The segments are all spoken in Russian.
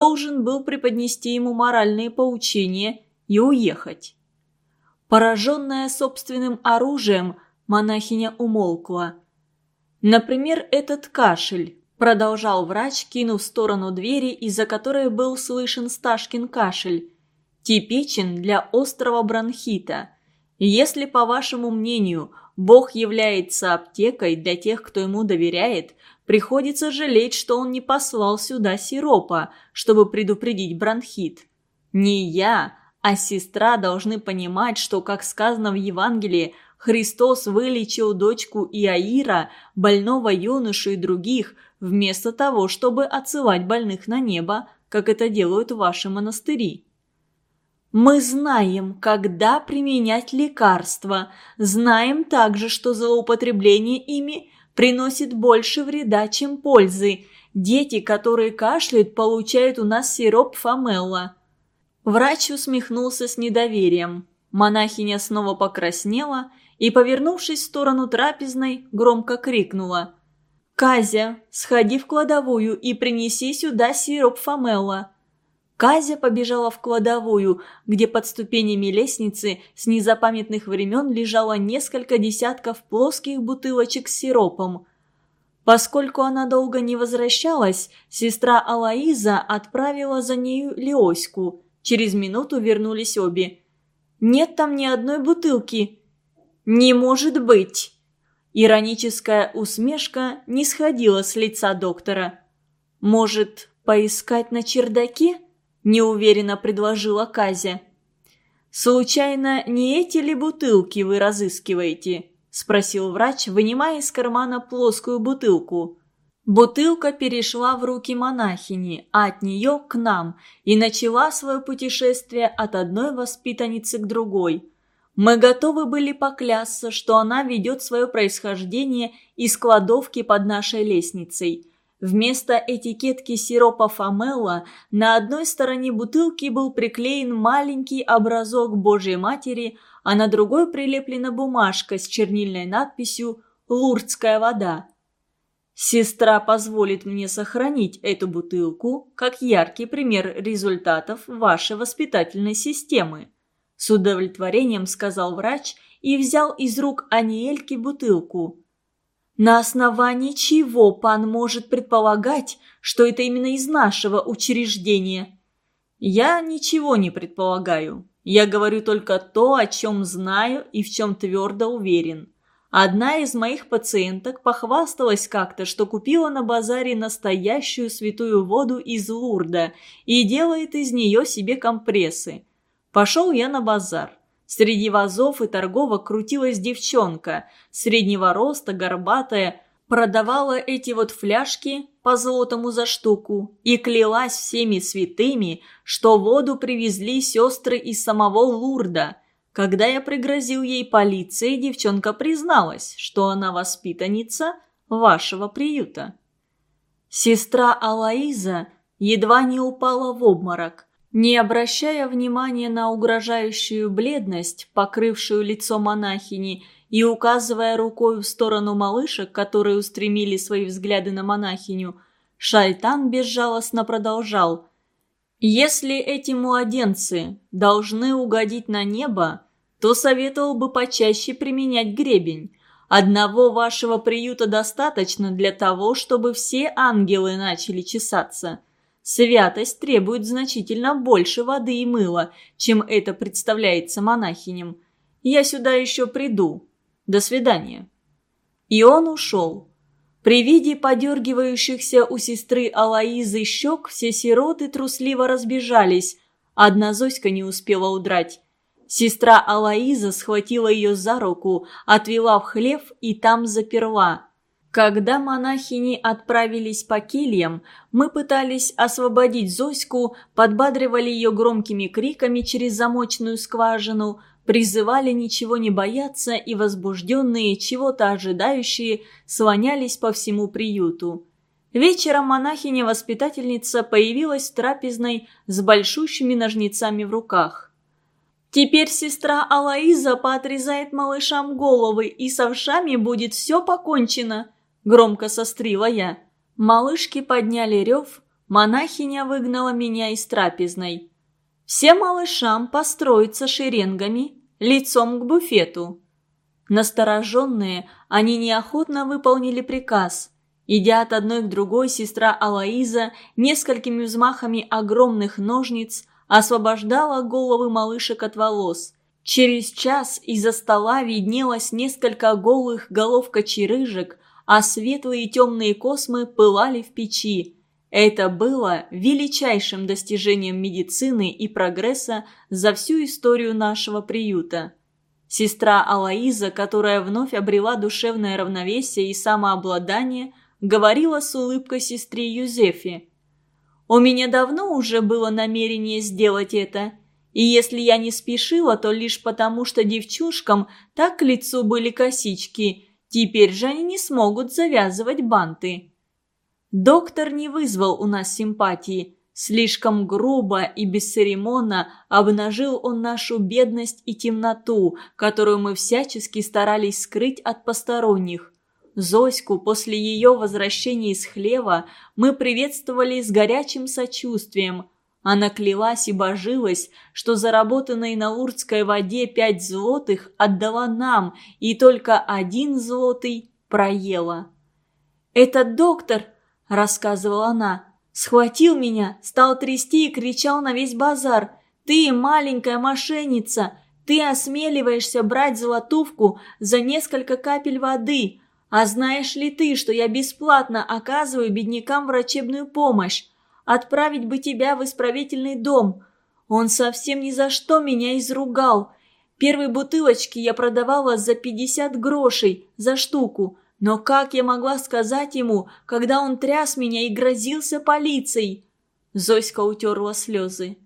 должен был преподнести ему моральные поучения и уехать. Пораженная собственным оружием, монахиня умолкла. «Например, этот кашель», – продолжал врач, кинув в сторону двери, из-за которой был слышен Сташкин кашель. «Типичен для острого бронхита. Если, по вашему мнению, Бог является аптекой для тех, кто ему доверяет, приходится жалеть, что он не послал сюда сиропа, чтобы предупредить бронхит. Не я, а сестра должны понимать, что, как сказано в Евангелии, Христос вылечил дочку Иаира, больного юношу и других, вместо того, чтобы отсылать больных на небо, как это делают ваши монастыри. Мы знаем, когда применять лекарства, знаем также, что злоупотребление ими приносит больше вреда, чем пользы. Дети, которые кашляют, получают у нас сироп фамелла. Врач усмехнулся с недоверием. Монахиня снова покраснела и, повернувшись в сторону трапезной, громко крикнула. «Казя, сходи в кладовую и принеси сюда сироп фамелла». Казя побежала в кладовую, где под ступенями лестницы с незапамятных времен лежало несколько десятков плоских бутылочек с сиропом. Поскольку она долго не возвращалась, сестра Алаиза отправила за нею Леоську. Через минуту вернулись обе. «Нет там ни одной бутылки», «Не может быть!» Ироническая усмешка не сходила с лица доктора. «Может, поискать на чердаке?» – неуверенно предложила Казя. «Случайно не эти ли бутылки вы разыскиваете?» – спросил врач, вынимая из кармана плоскую бутылку. Бутылка перешла в руки монахини, а от нее к нам, и начала свое путешествие от одной воспитанницы к другой – мы готовы были поклясться, что она ведет свое происхождение из кладовки под нашей лестницей. Вместо этикетки сиропа Фамелла на одной стороне бутылки был приклеен маленький образок Божьей Матери, а на другой прилеплена бумажка с чернильной надписью «Лурдская вода». Сестра позволит мне сохранить эту бутылку как яркий пример результатов вашей воспитательной системы. С удовлетворением сказал врач и взял из рук Аниэльки бутылку. «На основании чего пан может предполагать, что это именно из нашего учреждения?» «Я ничего не предполагаю. Я говорю только то, о чем знаю и в чем твердо уверен. Одна из моих пациенток похвасталась как-то, что купила на базаре настоящую святую воду из Лурда и делает из нее себе компрессы. Пошел я на базар. Среди вазов и торговок крутилась девчонка, среднего роста, горбатая, продавала эти вот фляжки по золотому за штуку и клялась всеми святыми, что воду привезли сестры из самого Лурда. Когда я пригрозил ей полиции, девчонка призналась, что она воспитанница вашего приюта. Сестра Алаиза едва не упала в обморок. Не обращая внимания на угрожающую бледность, покрывшую лицо монахини, и указывая рукой в сторону малышек, которые устремили свои взгляды на монахиню, Шайтан безжалостно продолжал. «Если эти младенцы должны угодить на небо, то советовал бы почаще применять гребень. Одного вашего приюта достаточно для того, чтобы все ангелы начали чесаться». Святость требует значительно больше воды и мыла, чем это представляется монахиням. Я сюда еще приду. До свидания». И он ушел. При виде подергивающихся у сестры Алаизы щек все сироты трусливо разбежались. Одна Зоська не успела удрать. Сестра Алаиза схватила ее за руку, отвела в хлев и там заперла. Когда монахини отправились по кельям, мы пытались освободить Зоську, подбадривали ее громкими криками через замочную скважину, призывали ничего не бояться и возбужденные, чего-то ожидающие, слонялись по всему приюту. Вечером монахиня-воспитательница появилась в трапезной с большущими ножницами в руках. «Теперь сестра Алаиза поотрезает малышам головы, и с овшами будет все покончено», громко сострила я. Малышки подняли рев, монахиня выгнала меня из трапезной. Всем малышам построиться шеренгами, лицом к буфету. Настороженные, они неохотно выполнили приказ. Идя от одной к другой, сестра Алаиза несколькими взмахами огромных ножниц освобождала головы малышек от волос. Через час из-за стола виднелось несколько голых голов кочерыжек, а светлые темные космы пылали в печи. Это было величайшим достижением медицины и прогресса за всю историю нашего приюта. Сестра Алаиза, которая вновь обрела душевное равновесие и самообладание, говорила с улыбкой сестре Юзефе. «У меня давно уже было намерение сделать это, и если я не спешила, то лишь потому, что девчушкам так к лицу были косички, теперь же они не смогут завязывать банты». Доктор не вызвал у нас симпатии. Слишком грубо и бесцеремонно обнажил он нашу бедность и темноту, которую мы всячески старались скрыть от посторонних. Зоську после ее возвращения из хлева мы приветствовали с горячим сочувствием. Она клялась и божилась, что заработанной на Лурдской воде пять злотых отдала нам и только один злотый проела. «Этот доктор», — рассказывала она, — «схватил меня, стал трясти и кричал на весь базар. Ты, маленькая мошенница, ты осмеливаешься брать золотувку за несколько капель воды. А знаешь ли ты, что я бесплатно оказываю беднякам врачебную помощь? Отправить бы тебя в исправительный дом. Он совсем ни за что меня изругал. Первые бутылочки я продавала за 50 грошей за штуку. Но как я могла сказать ему, когда он тряс меня и грозился полицией?» Зоська утерла слезы.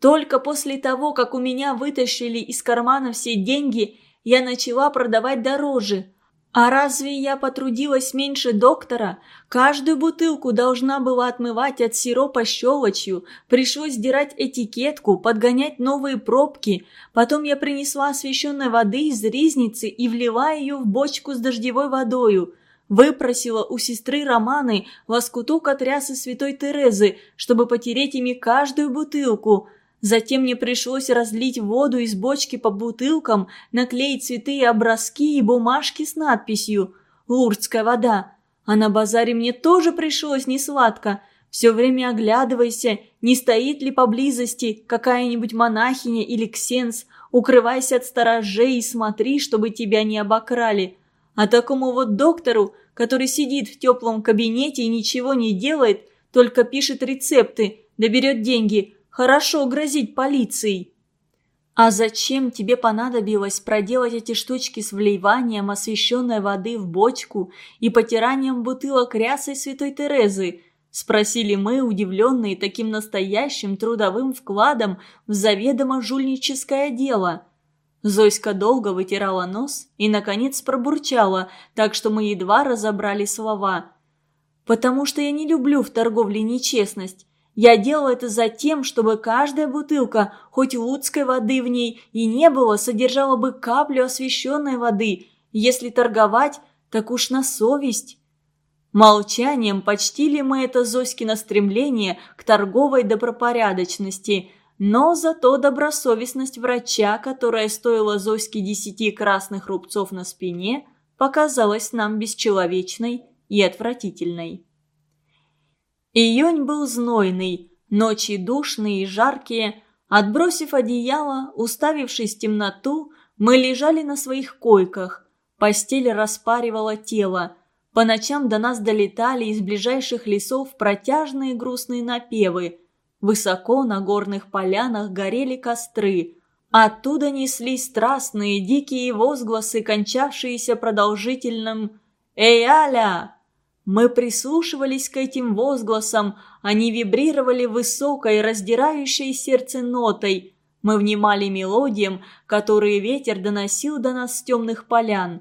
«Только после того, как у меня вытащили из кармана все деньги, я начала продавать дороже. А разве я потрудилась меньше доктора? Каждую бутылку должна была отмывать от сиропа щелочью, пришлось сдирать этикетку, подгонять новые пробки. Потом я принесла освещенной воды из ризницы и влила ее в бочку с дождевой водою. Выпросила у сестры Романы лоскуток от рясы святой Терезы, чтобы потереть ими каждую бутылку – Затем мне пришлось разлить воду из бочки по бутылкам, наклеить цветы и образки и бумажки с надписью «Лурдская вода». А на базаре мне тоже пришлось несладко. Все время оглядывайся, не стоит ли поблизости какая-нибудь монахиня или ксенс. Укрывайся от сторожей и смотри, чтобы тебя не обокрали. А такому вот доктору, который сидит в теплом кабинете и ничего не делает, только пишет рецепты, доберет деньги – Хорошо грозить полицией. А зачем тебе понадобилось проделать эти штучки с вливанием освещенной воды в бочку и потиранием бутылок рясой святой Терезы? Спросили мы, удивленные таким настоящим трудовым вкладом в заведомо жульническое дело. Зоська долго вытирала нос и, наконец, пробурчала, так что мы едва разобрали слова. «Потому что я не люблю в торговле нечестность. Я делал это за тем, чтобы каждая бутылка, хоть лудской воды в ней и не было, содержала бы каплю освященной воды. Если торговать, так уж на совесть. Молчанием почтили мы это Зоськино стремление к торговой добропорядочности, но зато добросовестность врача, которая стоила Зоське десяти красных рубцов на спине, показалась нам бесчеловечной и отвратительной. Июнь был знойный, ночи душные и жаркие. Отбросив одеяло, уставившись в темноту, мы лежали на своих койках. Постель распаривала тело. По ночам до нас долетали из ближайших лесов протяжные грустные напевы. Высоко на горных полянах горели костры. Оттуда неслись страстные дикие возгласы, кончавшиеся продолжительным «Эй, Аля!» Мы прислушивались к этим возгласам, они вибрировали высокой, раздирающей сердце нотой. Мы внимали мелодиям, которые ветер доносил до нас с темных полян.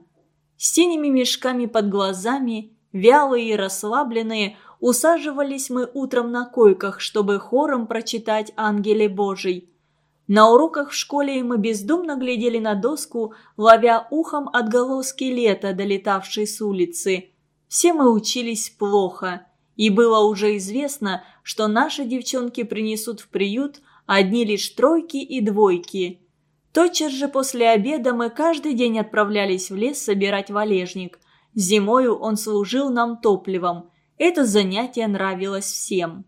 С синими мешками под глазами, вялые и расслабленные, усаживались мы утром на койках, чтобы хором прочитать «Ангеле Божий». На уроках в школе мы бездумно глядели на доску, ловя ухом отголоски лета, долетавшей с улицы – все мы учились плохо. и было уже известно, что наши девчонки принесут в приют одни лишь тройки и двойки. Тотчас же после обеда мы каждый день отправлялись в лес собирать валежник. Зимою он служил нам топливом. Это занятие нравилось всем.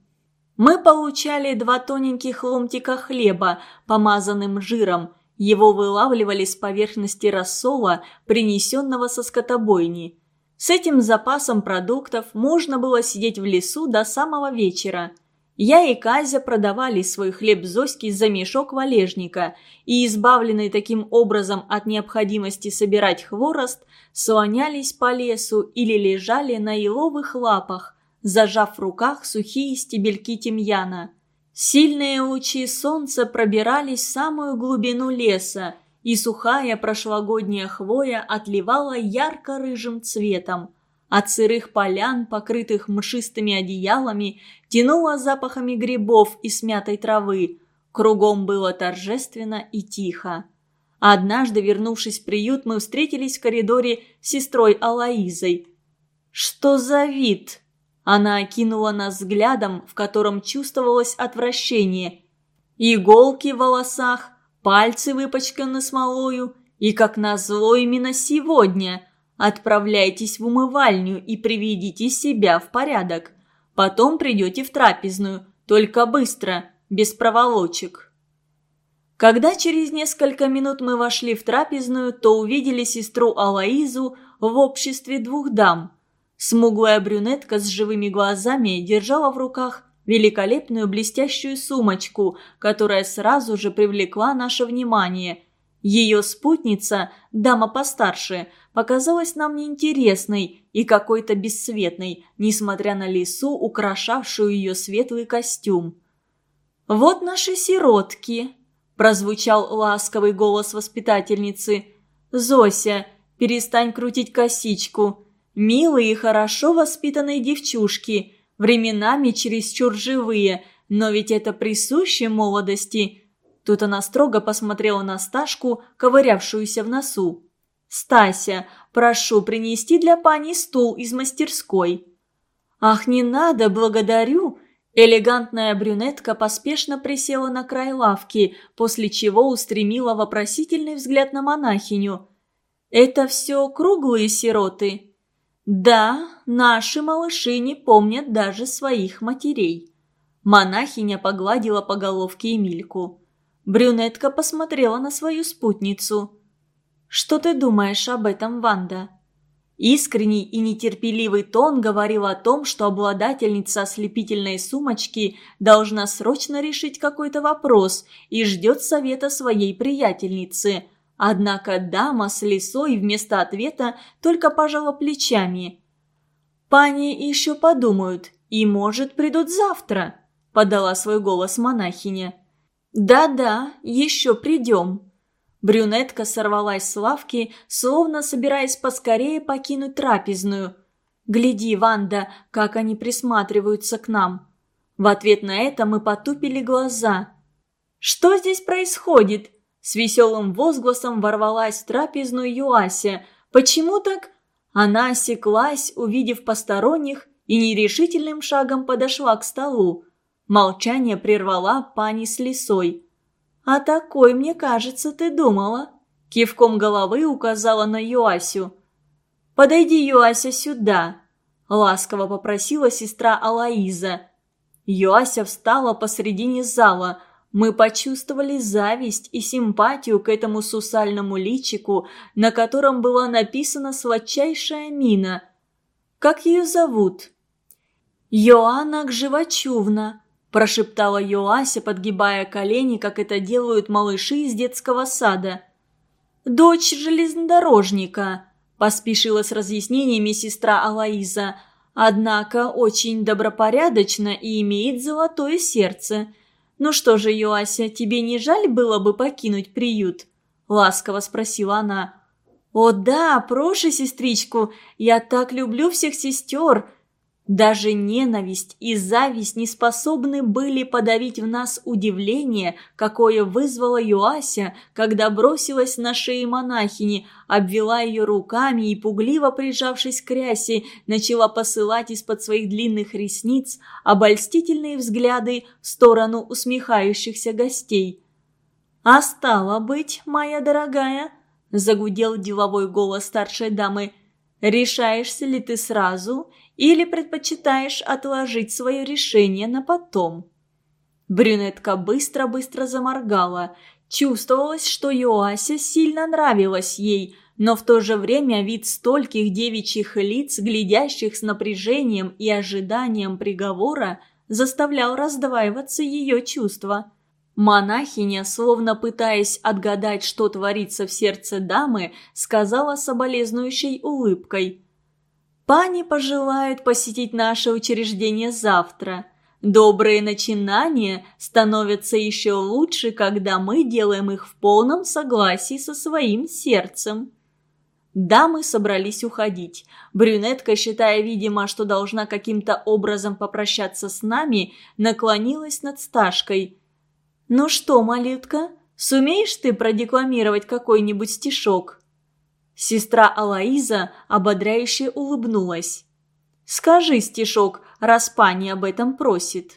Мы получали два тоненьких ломтика хлеба, помазанным жиром. Его вылавливали с поверхности рассола, принесенного со скотобойни. С этим запасом продуктов можно было сидеть в лесу до самого вечера. Я и Казя продавали свой хлеб Зоське за мешок валежника, и, избавленные таким образом от необходимости собирать хворост, слонялись по лесу или лежали на еловых лапах, зажав в руках сухие стебельки тимьяна. Сильные лучи солнца пробирались в самую глубину леса, и сухая прошлогодняя хвоя отливала ярко-рыжим цветом. От сырых полян, покрытых мшистыми одеялами, тянуло запахами грибов и смятой травы. Кругом было торжественно и тихо. Однажды, вернувшись в приют, мы встретились в коридоре с сестрой Алаизой. «Что за вид?» Она окинула нас взглядом, в котором чувствовалось отвращение. Иголки в волосах, пальцы выпачканы смолою, и, как назло, именно сегодня. Отправляйтесь в умывальню и приведите себя в порядок. Потом придете в трапезную, только быстро, без проволочек. Когда через несколько минут мы вошли в трапезную, то увидели сестру Алаизу в обществе двух дам. Смуглая брюнетка с живыми глазами держала в руках великолепную блестящую сумочку, которая сразу же привлекла наше внимание. Ее спутница, дама постарше, показалась нам неинтересной и какой-то бесцветной, несмотря на лису, украшавшую ее светлый костюм. «Вот наши сиротки», – прозвучал ласковый голос воспитательницы. «Зося, перестань крутить косичку. Милые и хорошо воспитанные девчушки – временами чересчур живые, но ведь это присуще молодости. Тут она строго посмотрела на Сташку, ковырявшуюся в носу. «Стася, прошу принести для пани стул из мастерской». «Ах, не надо, благодарю!» Элегантная брюнетка поспешно присела на край лавки, после чего устремила вопросительный взгляд на монахиню. «Это все круглые сироты?» Да, наши малыши не помнят даже своих матерей. Монахиня погладила по головке Эмильку. Брюнетка посмотрела на свою спутницу. «Что ты думаешь об этом, Ванда?» Искренний и нетерпеливый тон говорил о том, что обладательница ослепительной сумочки должна срочно решить какой-то вопрос и ждет совета своей приятельницы – Однако дама с лисой вместо ответа только пожала плечами. «Пани еще подумают, и, может, придут завтра», – подала свой голос монахиня. «Да-да, еще придем». Брюнетка сорвалась с лавки, словно собираясь поскорее покинуть трапезную. «Гляди, Ванда, как они присматриваются к нам». В ответ на это мы потупили глаза. «Что здесь происходит?» С веселым возгласом ворвалась в трапезную Юася. «Почему так?» Она осеклась, увидев посторонних, и нерешительным шагом подошла к столу. Молчание прервала пани с лисой. «А такой, мне кажется, ты думала?» Кивком головы указала на Юасю. «Подойди, Юася, сюда!» Ласково попросила сестра Алаиза. Юася встала посредине зала – мы почувствовали зависть и симпатию к этому сусальному личику, на котором была написана сладчайшая мина. «Как ее зовут?» «Йоанна Гживачувна», – прошептала Йоася, подгибая колени, как это делают малыши из детского сада. «Дочь железнодорожника», – поспешила с разъяснениями сестра Алаиза, «однако очень добропорядочна и имеет золотое сердце». «Ну что же, Юася, тебе не жаль было бы покинуть приют?» – ласково спросила она. «О да, прошу, сестричку, я так люблю всех сестер!» Даже ненависть и зависть не способны были подавить в нас удивление, какое вызвала Юася, когда бросилась на шею монахини, обвела ее руками и, пугливо прижавшись к рясе, начала посылать из-под своих длинных ресниц обольстительные взгляды в сторону усмехающихся гостей. «А стало быть, моя дорогая», – загудел деловой голос старшей дамы, – «решаешься ли ты сразу или предпочитаешь отложить свое решение на потом?» Брюнетка быстро-быстро заморгала. Чувствовалось, что Йоася сильно нравилась ей, но в то же время вид стольких девичьих лиц, глядящих с напряжением и ожиданием приговора, заставлял раздваиваться ее чувства. Монахиня, словно пытаясь отгадать, что творится в сердце дамы, сказала соболезнующей улыбкой – Пани пожелают посетить наше учреждение завтра. Добрые начинания становятся еще лучше, когда мы делаем их в полном согласии со своим сердцем. Дамы собрались уходить. Брюнетка, считая, видимо, что должна каким-то образом попрощаться с нами, наклонилась над Сташкой. «Ну что, малютка, сумеешь ты продекламировать какой-нибудь стишок?» Сестра Алаиза ободряюще улыбнулась. «Скажи стишок, раз пани об этом просит».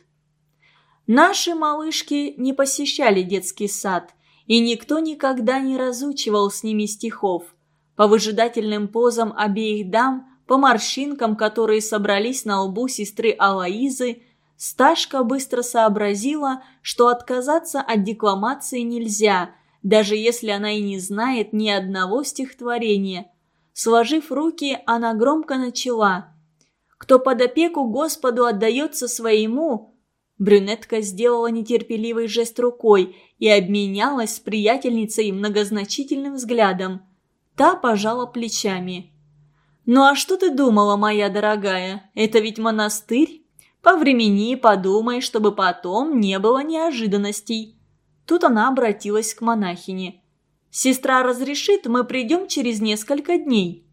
Наши малышки не посещали детский сад, и никто никогда не разучивал с ними стихов. По выжидательным позам обеих дам, по морщинкам, которые собрались на лбу сестры Алаизы, Сташка быстро сообразила, что отказаться от декламации нельзя – даже если она и не знает ни одного стихотворения. Сложив руки, она громко начала. «Кто под опеку Господу отдается своему...» Брюнетка сделала нетерпеливый жест рукой и обменялась с приятельницей многозначительным взглядом. Та пожала плечами. «Ну а что ты думала, моя дорогая? Это ведь монастырь? Повремени, подумай, чтобы потом не было неожиданностей. Тут она обратилась к монахине. «Сестра разрешит, мы придем через несколько дней».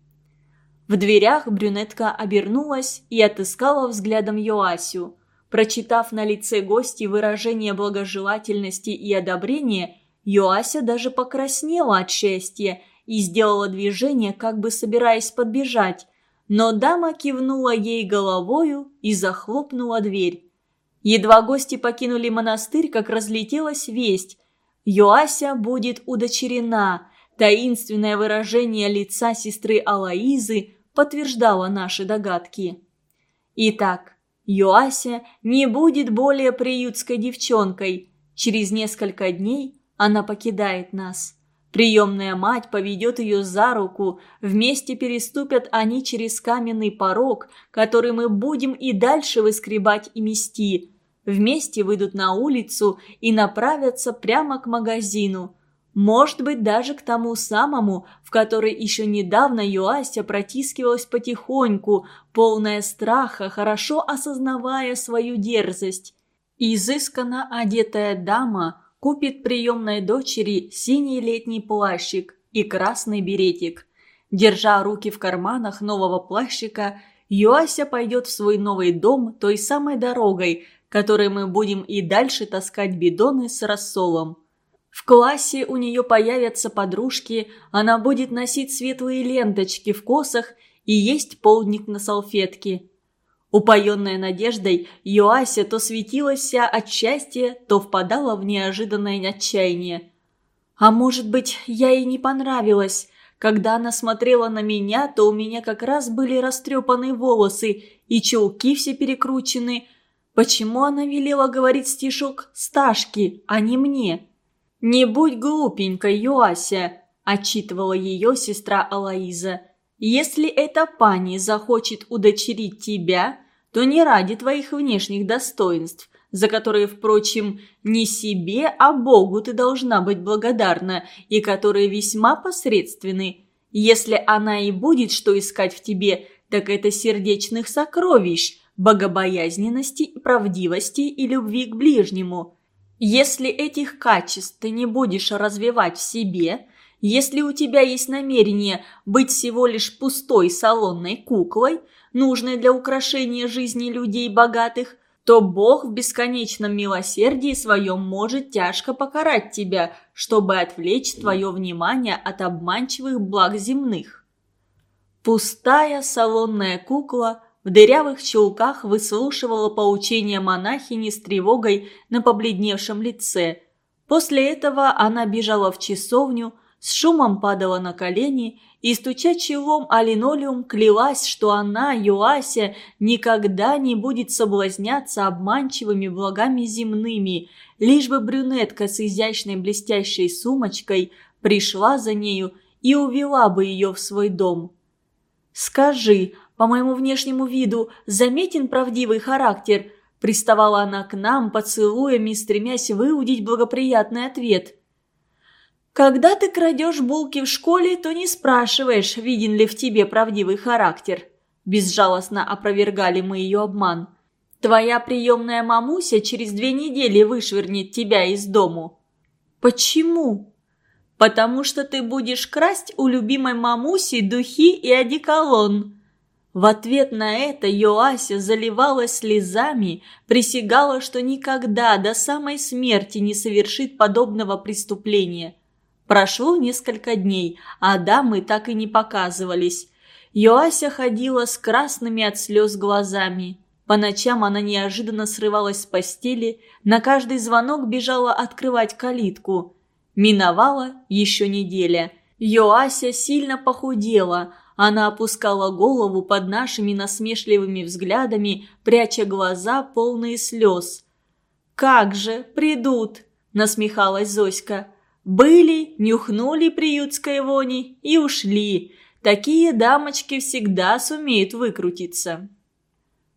В дверях брюнетка обернулась и отыскала взглядом Йоасю. Прочитав на лице гости выражение благожелательности и одобрения, Йоася даже покраснела от счастья и сделала движение, как бы собираясь подбежать, но дама кивнула ей головою и захлопнула дверь. Едва гости покинули монастырь, как разлетелась весть. Йоася будет удочерена. Таинственное выражение лица сестры Алаизы подтверждало наши догадки. Итак, Йоася не будет более приютской девчонкой. Через несколько дней она покидает нас. Приемная мать поведет ее за руку, вместе переступят они через каменный порог, который мы будем и дальше выскребать и мести. Вместе выйдут на улицу и направятся прямо к магазину. Может быть, даже к тому самому, в который еще недавно Юася протискивалась потихоньку, полная страха, хорошо осознавая свою дерзость. Изысканно одетая дама купит приемной дочери синий летний плащик и красный беретик. Держа руки в карманах нового плащика, Юася пойдет в свой новый дом той самой дорогой, которой мы будем и дальше таскать бидоны с рассолом. В классе у нее появятся подружки, она будет носить светлые ленточки в косах и есть полдник на салфетке. Упоенная надеждой, Юася то светилась вся от счастья, то впадала в неожиданное отчаяние. А может быть, я ей не понравилась. Когда она смотрела на меня, то у меня как раз были растрепаны волосы и чулки все перекручены. Почему она велела говорить стишок Сташке, а не мне? «Не будь глупенькой, Юася», – отчитывала ее сестра Алаиза. Если эта пани захочет удочерить тебя, то не ради твоих внешних достоинств, за которые, впрочем, не себе, а Богу ты должна быть благодарна, и которые весьма посредственны. Если она и будет что искать в тебе, так это сердечных сокровищ, богобоязненности, правдивости и любви к ближнему. Если этих качеств ты не будешь развивать в себе, если у тебя есть намерение быть всего лишь пустой салонной куклой, нужной для украшения жизни людей богатых, то Бог в бесконечном милосердии своем может тяжко покарать тебя, чтобы отвлечь твое внимание от обманчивых благ земных. Пустая салонная кукла в дырявых чулках выслушивала поучения монахини с тревогой на побледневшем лице. После этого она бежала в часовню, с шумом падала на колени и, стуча челом о линолеум, клялась, что она, Юася, никогда не будет соблазняться обманчивыми благами земными, лишь бы брюнетка с изящной блестящей сумочкой пришла за нею и увела бы ее в свой дом. «Скажи, по моему внешнему виду заметен правдивый характер?» Приставала она к нам, поцелуями, стремясь выудить благоприятный ответ – когда ты крадешь булки в школе, то не спрашиваешь, виден ли в тебе правдивый характер. Безжалостно опровергали мы ее обман. Твоя приемная мамуся через две недели вышвырнет тебя из дому. Почему? Потому что ты будешь красть у любимой мамуси духи и одеколон. В ответ на это Йоася заливалась слезами, присягала, что никогда до самой смерти не совершит подобного преступления – Прошло несколько дней, а дамы так и не показывались. Йоася ходила с красными от слез глазами. По ночам она неожиданно срывалась с постели, на каждый звонок бежала открывать калитку. Миновала еще неделя. Йоася сильно похудела. Она опускала голову под нашими насмешливыми взглядами, пряча глаза, полные слез. «Как же, придут!» – насмехалась Зоська. Были, нюхнули приютской вони и ушли. Такие дамочки всегда сумеют выкрутиться.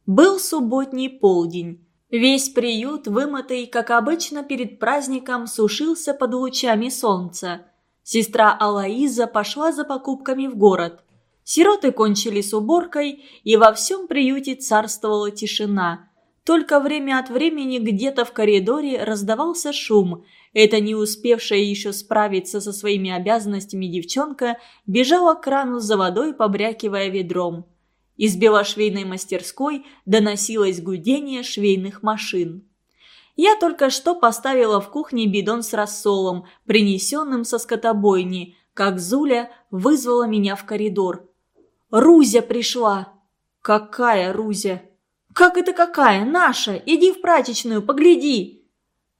Был субботний полдень. Весь приют, вымытый, как обычно, перед праздником, сушился под лучами солнца. Сестра Алаиза пошла за покупками в город. Сироты кончили с уборкой, и во всем приюте царствовала тишина. Только время от времени где-то в коридоре раздавался шум – эта не успевшая еще справиться со своими обязанностями девчонка бежала к крану за водой, побрякивая ведром. Из белошвейной мастерской доносилось гудение швейных машин. Я только что поставила в кухне бидон с рассолом, принесенным со скотобойни, как Зуля вызвала меня в коридор. «Рузя пришла!» «Какая Рузя?» «Как это какая? Наша! Иди в прачечную, погляди!»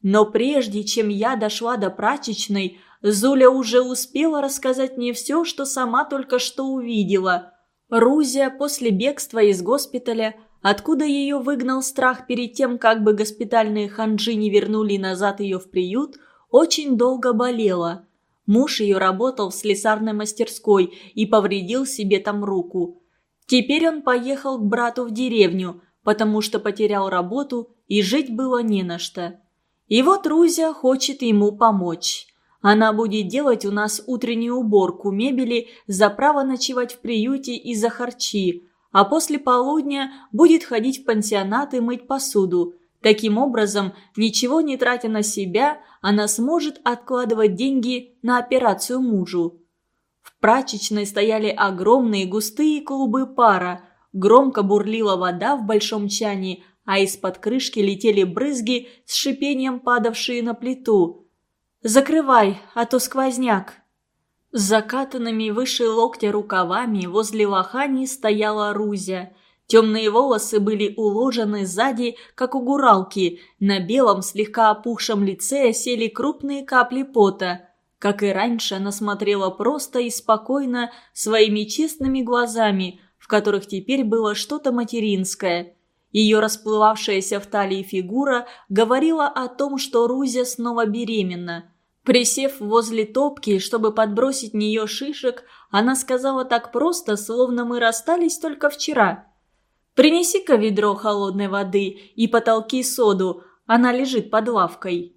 Но прежде чем я дошла до прачечной, Зуля уже успела рассказать мне все, что сама только что увидела. Рузя после бегства из госпиталя, откуда ее выгнал страх перед тем, как бы госпитальные ханджи не вернули назад ее в приют, очень долго болела. Муж ее работал в слесарной мастерской и повредил себе там руку. Теперь он поехал к брату в деревню, потому что потерял работу и жить было не на что. И вот Рузя хочет ему помочь. Она будет делать у нас утреннюю уборку мебели за право ночевать в приюте и за харчи, а после полудня будет ходить в пансионат и мыть посуду. Таким образом, ничего не тратя на себя, она сможет откладывать деньги на операцию мужу. В прачечной стояли огромные густые клубы пара, громко бурлила вода в большом чане, а из-под крышки летели брызги с шипением падавшие на плиту. «Закрывай, а то сквозняк!» С закатанными выше локтя рукавами возле лохани стояла Рузя. Темные волосы были уложены сзади, как у гуралки. На белом, слегка опухшем лице сели крупные капли пота. Как и раньше, она смотрела просто и спокойно, своими честными глазами, в которых теперь было что-то материнское – ее расплывавшаяся в талии фигура говорила о том, что Рузя снова беременна. Присев возле топки, чтобы подбросить нее шишек, она сказала так просто, словно мы расстались только вчера. «Принеси-ка ведро холодной воды и потолки соду, она лежит под лавкой».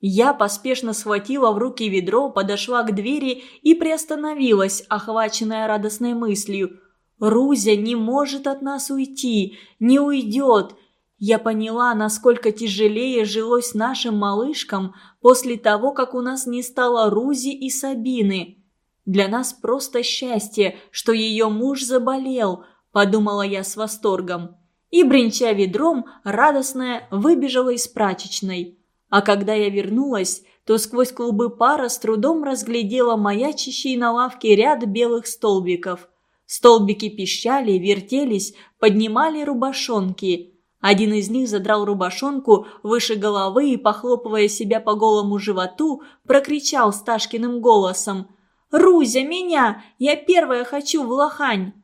Я поспешно схватила в руки ведро, подошла к двери и приостановилась, охваченная радостной мыслью – Рузя не может от нас уйти, не уйдет. Я поняла, насколько тяжелее жилось нашим малышкам после того, как у нас не стало Рузи и Сабины. Для нас просто счастье, что ее муж заболел. подумала я с восторгом. И, бренча ведром, радостная выбежала из прачечной. А когда я вернулась, то сквозь клубы пара с трудом разглядела маячащий на лавке ряд белых столбиков. Столбики пищали, вертелись, поднимали рубашонки. Один из них задрал рубашонку выше головы и, похлопывая себя по голому животу, прокричал Сташкиным голосом «Рузя, меня! Я первая хочу в лохань!»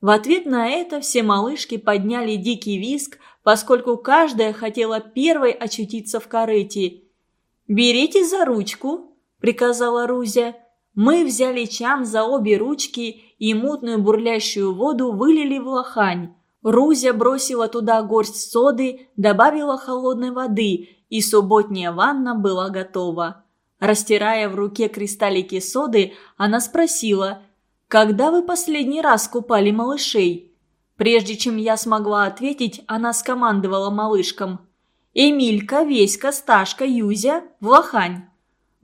В ответ на это все малышки подняли дикий виск, поскольку каждая хотела первой очутиться в корыте. «Берите за ручку», – приказала Рузя. Мы взяли чам за обе ручки и мутную бурлящую воду вылили в лохань. Рузя бросила туда горсть соды, добавила холодной воды, и субботняя ванна была готова. Растирая в руке кристаллики соды, она спросила – «Когда вы последний раз купали малышей?» Прежде чем я смогла ответить, она скомандовала малышкам. «Эмилька, Веська, Сташка, Юзя, в лохань!»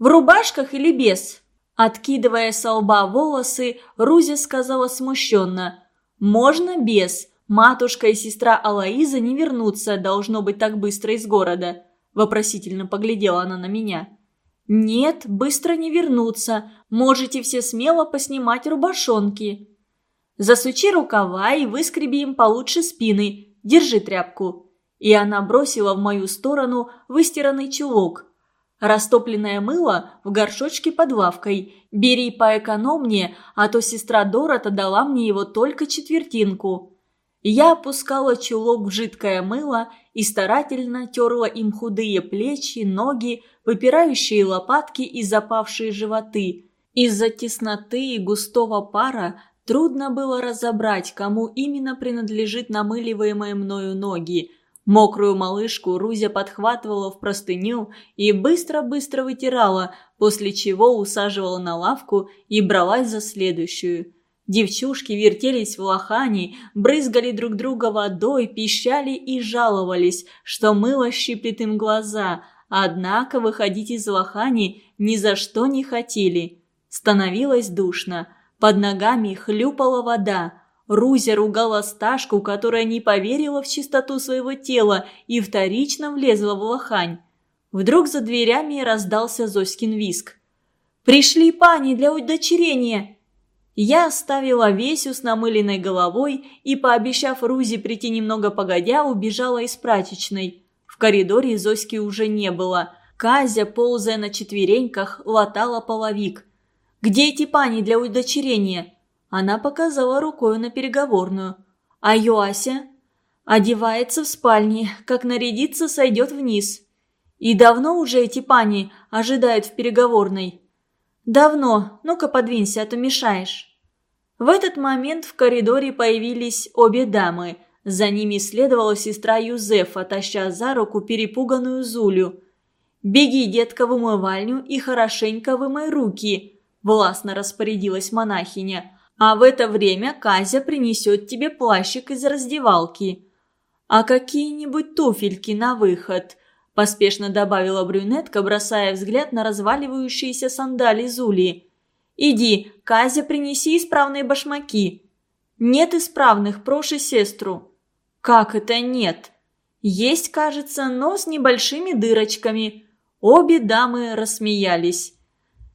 «В рубашках или без?» Откидывая со лба волосы, Рузя сказала смущенно. «Можно без. Матушка и сестра Алаиза не вернутся, должно быть, так быстро из города». Вопросительно поглядела она на меня. «Нет, быстро не вернуться. Можете все смело поснимать рубашонки». «Засучи рукава и выскреби им получше спины. Держи тряпку». И она бросила в мою сторону выстиранный чулок. Растопленное мыло в горшочке под лавкой. Бери поэкономнее, а то сестра Дорота дала мне его только четвертинку. Я опускала чулок в жидкое мыло и старательно терла им худые плечи, ноги, выпирающие лопатки и запавшие животы. Из-за тесноты и густого пара трудно было разобрать, кому именно принадлежит намыливаемые мною ноги. Мокрую малышку Рузя подхватывала в простыню и быстро-быстро вытирала, после чего усаживала на лавку и бралась за следующую – Девчушки вертелись в лохане, брызгали друг друга водой, пищали и жаловались, что мыло щиплет им глаза, однако выходить из лохани ни за что не хотели. Становилось душно, под ногами хлюпала вода. Рузя ругала Сташку, которая не поверила в чистоту своего тела и вторично влезла в лохань. Вдруг за дверями раздался Зоськин виск. «Пришли пани для удочерения!» Я оставила Весю с намыленной головой и, пообещав Рузе прийти немного погодя, убежала из прачечной. В коридоре Зоськи уже не было. Казя, ползая на четвереньках, латала половик. «Где эти пани для удочерения?» Она показала рукой на переговорную. «А Йоася?» «Одевается в спальне, как нарядится, сойдет вниз». «И давно уже эти пани ожидают в переговорной?» «Давно. Ну-ка подвинься, а то мешаешь». В этот момент в коридоре появились обе дамы. За ними следовала сестра Юзефа, таща за руку перепуганную Зулю. «Беги, детка, в умывальню и хорошенько вымой руки», – властно распорядилась монахиня. «А в это время Казя принесет тебе плащик из раздевалки». «А какие-нибудь туфельки на выход», поспешно добавила брюнетка, бросая взгляд на разваливающиеся сандали Зули. «Иди, Казя, принеси исправные башмаки». «Нет исправных, проши сестру». «Как это нет?» «Есть, кажется, но с небольшими дырочками». Обе дамы рассмеялись.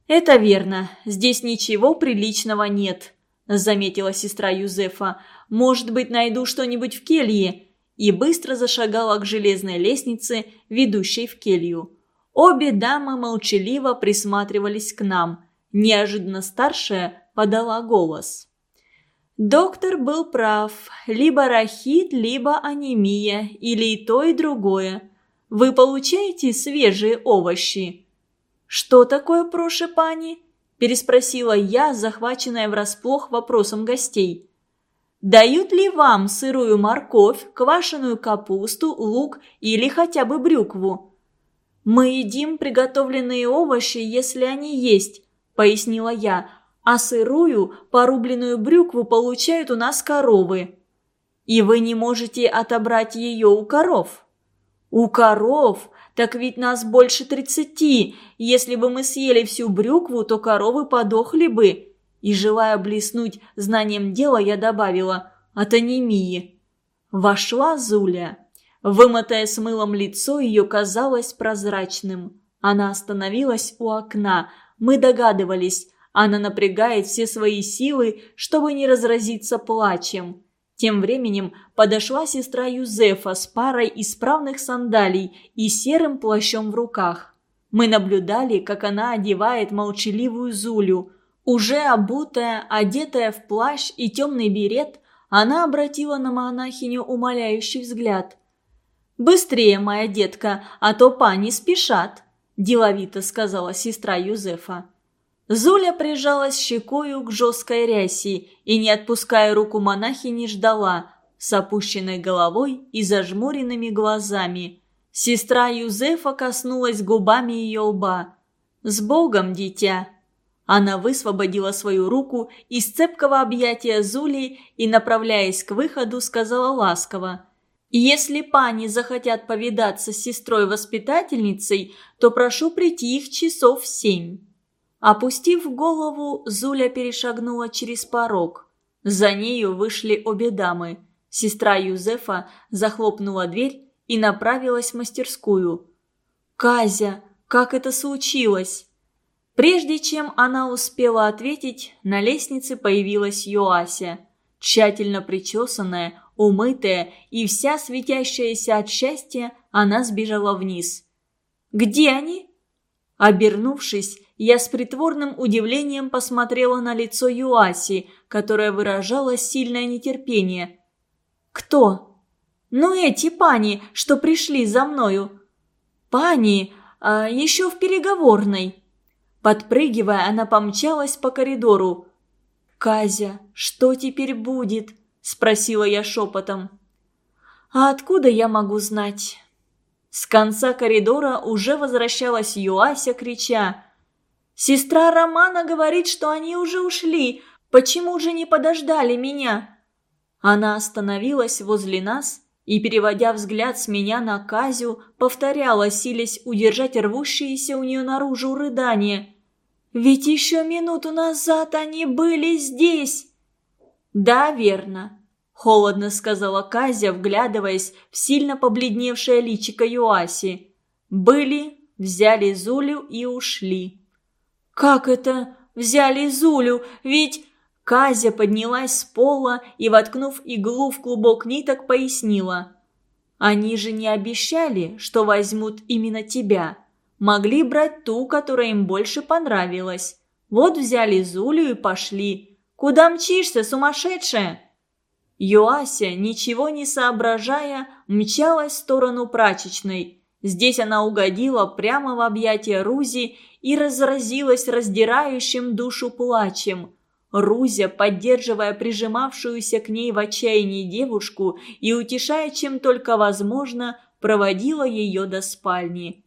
«Это верно, здесь ничего приличного нет», – заметила сестра Юзефа. «Может быть, найду что-нибудь в келье?» и быстро зашагала к железной лестнице, ведущей в келью. Обе дамы молчаливо присматривались к нам. Неожиданно старшая подала голос. Доктор был прав. Либо рахит, либо анемия, или и то, и другое. Вы получаете свежие овощи. «Что такое проше, пани?» – переспросила я, захваченная врасплох вопросом гостей. Дают ли вам сырую морковь, квашеную капусту, лук или хотя бы брюкву? Мы едим приготовленные овощи, если они есть, пояснила я, а сырую, порубленную брюкву получают у нас коровы. И вы не можете отобрать ее у коров? У коров? Так ведь нас больше тридцати. Если бы мы съели всю брюкву, то коровы подохли бы. И желая блеснуть знанием дела, я добавила от анемии. Вошла Зуля. Вымытое с мылом лицо ее казалось прозрачным. Она остановилась у окна. Мы догадывались, она напрягает все свои силы, чтобы не разразиться плачем. Тем временем подошла сестра Юзефа с парой исправных сандалий и серым плащом в руках. Мы наблюдали, как она одевает молчаливую Зулю. Уже обутая, одетая в плащ и темный берет, она обратила на монахиню умоляющий взгляд. «Быстрее, моя детка, а то пани спешат», – деловито сказала сестра Юзефа. Зуля прижалась щекою к жесткой ряси и, не отпуская руку монахини, ждала, с опущенной головой и зажмуренными глазами. Сестра Юзефа коснулась губами ее лба. «С Богом, дитя!» Она высвободила свою руку из цепкого объятия Зули и, направляясь к выходу, сказала ласково. «Если пани захотят повидаться с сестрой-воспитательницей, то прошу прийти их часов семь». Опустив голову, Зуля перешагнула через порог. За нею вышли обе дамы. Сестра Юзефа захлопнула дверь и направилась в мастерскую. «Казя, как это случилось?» Прежде чем она успела ответить, на лестнице появилась Йоася. Тщательно причесанная, умытая и вся светящаяся от счастья, она сбежала вниз. «Где они?» Обернувшись, я с притворным удивлением посмотрела на лицо Юаси, которое выражало сильное нетерпение. «Кто?» «Ну эти пани, что пришли за мною». «Пани, а еще в переговорной». Подпрыгивая, она помчалась по коридору. «Казя, что теперь будет?» – спросила я шепотом. «А откуда я могу знать?» С конца коридора уже возвращалась Юася, крича Сестра Романа говорит, что они уже ушли. Почему же не подождали меня?» Она остановилась возле нас и, переводя взгляд с меня на Казю, повторяла, силясь удержать рвущиеся у нее наружу рыдания. «Ведь еще минуту назад они были здесь!» «Да, верно», – холодно сказала Казя, вглядываясь в сильно побледневшее личико Юаси. «Были, взяли Зулю и ушли». «Как это взяли Зулю? Ведь...» Казя поднялась с пола и, воткнув иглу в клубок ниток, пояснила. «Они же не обещали, что возьмут именно тебя. Могли брать ту, которая им больше понравилась. Вот взяли Зулю и пошли. Куда мчишься, сумасшедшая?» Юася, ничего не соображая, мчалась в сторону прачечной. Здесь она угодила прямо в объятия Рузи и разразилась раздирающим душу плачем. Рузя, поддерживая прижимавшуюся к ней в отчаянии девушку и утешая чем только возможно, проводила ее до спальни.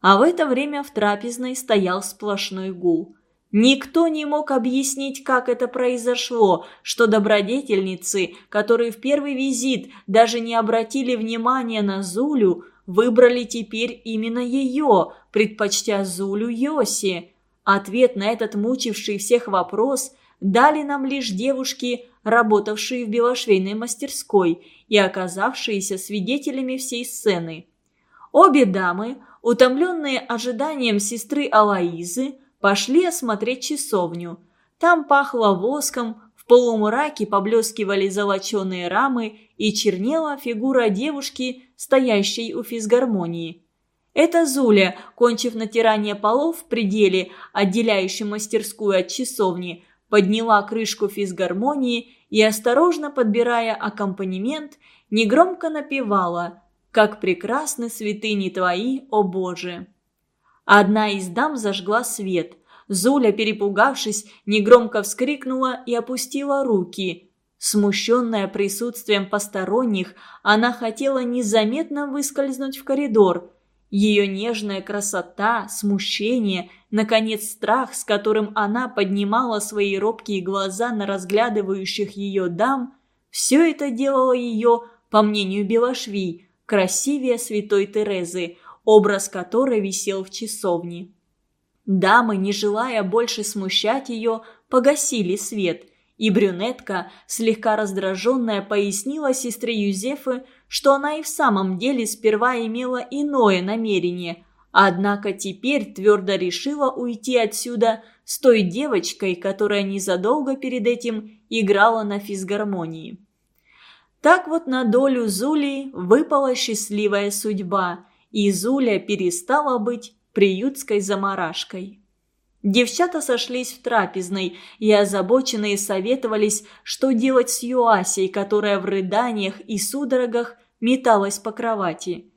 А в это время в трапезной стоял сплошной гул. Никто не мог объяснить, как это произошло, что добродетельницы, которые в первый визит даже не обратили внимания на Зулю, выбрали теперь именно ее, предпочтя Зулю Йоси. Ответ на этот мучивший всех вопрос дали нам лишь девушки, работавшие в белошвейной мастерской и оказавшиеся свидетелями всей сцены. Обе дамы, утомленные ожиданием сестры Алаизы, пошли осмотреть часовню. Там пахло воском, в полумраке поблескивали золоченые рамы и чернела фигура девушки, стоящей у физгармонии. Это Зуля, кончив натирание полов в пределе, отделяющем мастерскую от часовни, подняла крышку физгармонии и, осторожно подбирая аккомпанемент, негромко напевала «Как прекрасны святыни твои, о Боже!». Одна из дам зажгла свет – Зуля, перепугавшись, негромко вскрикнула и опустила руки. Смущенная присутствием посторонних, она хотела незаметно выскользнуть в коридор. Ее нежная красота, смущение, наконец страх, с которым она поднимала свои робкие глаза на разглядывающих ее дам, все это делало ее, по мнению Белошви, красивее святой Терезы, образ которой висел в часовне. Дамы, не желая больше смущать ее, погасили свет, И брюнетка, слегка раздраженная, пояснила сестре Юзефы, что она и в самом деле сперва имела иное намерение, однако теперь твердо решила уйти отсюда с той девочкой, которая незадолго перед этим играла на физгармонии. Так вот на долю Зули выпала счастливая судьба, и Зуля перестала быть приютской заморашкой. Девчата сошлись в трапезной и озабоченные советовались, что делать с Юасей, которая в рыданиях и судорогах металась по кровати.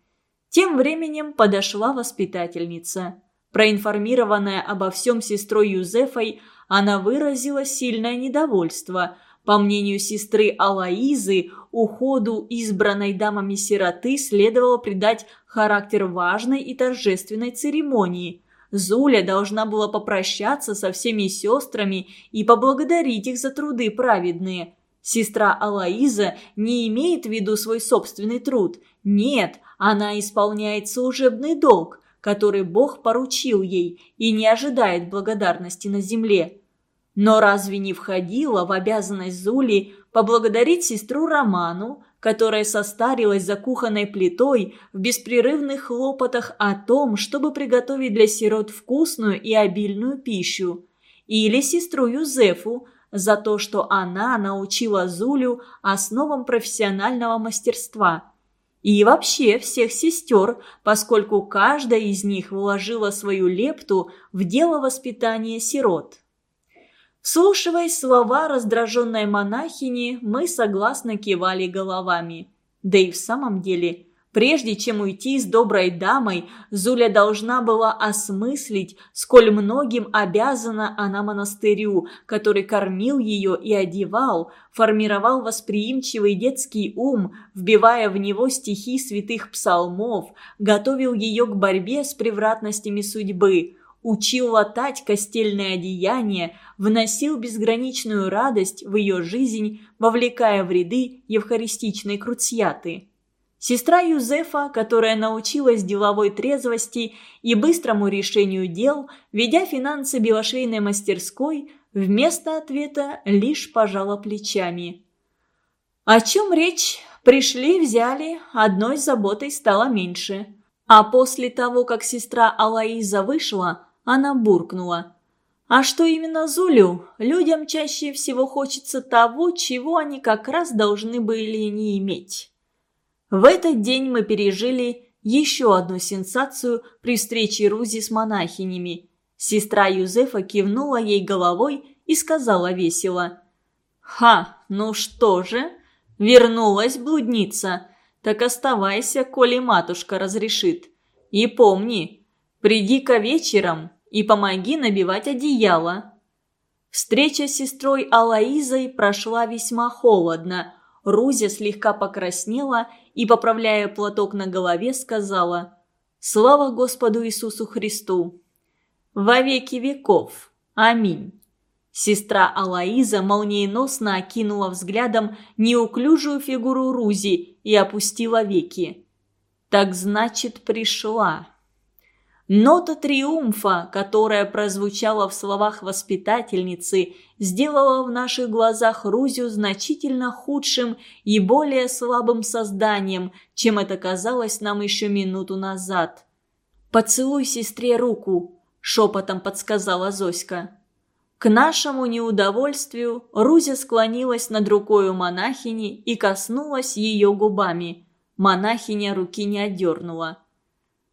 Тем временем подошла воспитательница. Проинформированная обо всем сестрой Юзефой, она выразила сильное недовольство. По мнению сестры Алаизы, уходу избранной дамами сироты следовало придать характер важной и торжественной церемонии – Зуля должна была попрощаться со всеми сестрами и поблагодарить их за труды праведные. Сестра Алаиза не имеет в виду свой собственный труд. Нет, она исполняет служебный долг, который Бог поручил ей, и не ожидает благодарности на земле. Но разве не входило в обязанность Зули поблагодарить сестру Роману, которая состарилась за кухонной плитой в беспрерывных хлопотах о том, чтобы приготовить для сирот вкусную и обильную пищу, или сестру Юзефу за то, что она научила Зулю основам профессионального мастерства. И вообще всех сестер, поскольку каждая из них вложила свою лепту в дело воспитания сирот. Слушая слова раздраженной монахини, мы согласно кивали головами. Да и в самом деле, прежде чем уйти с доброй дамой, Зуля должна была осмыслить, сколь многим обязана она монастырю, который кормил ее и одевал, формировал восприимчивый детский ум, вбивая в него стихи святых псалмов, готовил ее к борьбе с превратностями судьбы – учил латать костельное одеяние, вносил безграничную радость в ее жизнь, вовлекая в ряды евхаристичной круцьяты. Сестра Юзефа, которая научилась деловой трезвости и быстрому решению дел, ведя финансы белошвейной мастерской, вместо ответа лишь пожала плечами. О чем речь? Пришли, взяли, одной заботой стало меньше. А после того, как сестра Алаиза вышла, она буркнула. А что именно Зулю? Людям чаще всего хочется того, чего они как раз должны были не иметь. В этот день мы пережили еще одну сенсацию при встрече Рузи с монахинями. Сестра Юзефа кивнула ей головой и сказала весело. «Ха, ну что же? Вернулась блудница. Так оставайся, коли матушка разрешит. И помни, приди-ка вечером, и помоги набивать одеяло». Встреча с сестрой Алаизой прошла весьма холодно. Рузя слегка покраснела и, поправляя платок на голове, сказала «Слава Господу Иисусу Христу!» «Во веки веков! Аминь!» Сестра Алаиза молниеносно окинула взглядом неуклюжую фигуру Рузи и опустила веки. «Так значит, пришла!» Нота триумфа, которая прозвучала в словах воспитательницы, сделала в наших глазах Рузю значительно худшим и более слабым созданием, чем это казалось нам еще минуту назад. «Поцелуй сестре руку», – шепотом подсказала Зоська. К нашему неудовольствию Рузя склонилась над рукою монахини и коснулась ее губами. Монахиня руки не отдернула.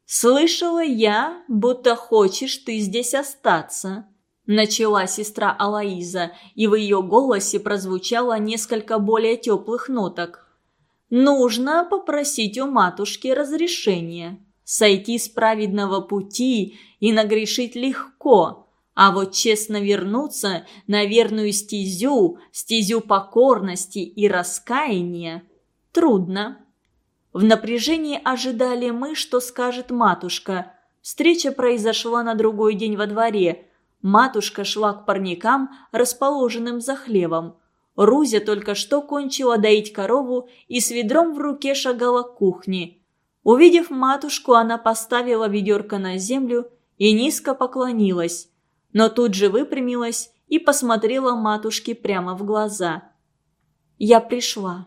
«Слышала я, будто хочешь ты здесь остаться», – начала сестра Алаиза, и в ее голосе прозвучало несколько более теплых ноток. «Нужно попросить у матушки разрешения. Сойти с праведного пути и нагрешить легко, а вот честно вернуться на верную стезю, стезю покорности и раскаяния, трудно». В напряжении ожидали мы, что скажет матушка. Встреча произошла на другой день во дворе. Матушка шла к парникам, расположенным за хлевом. Рузя только что кончила доить корову и с ведром в руке шагала к кухне. Увидев матушку, она поставила ведерко на землю и низко поклонилась, но тут же выпрямилась и посмотрела матушке прямо в глаза. «Я пришла».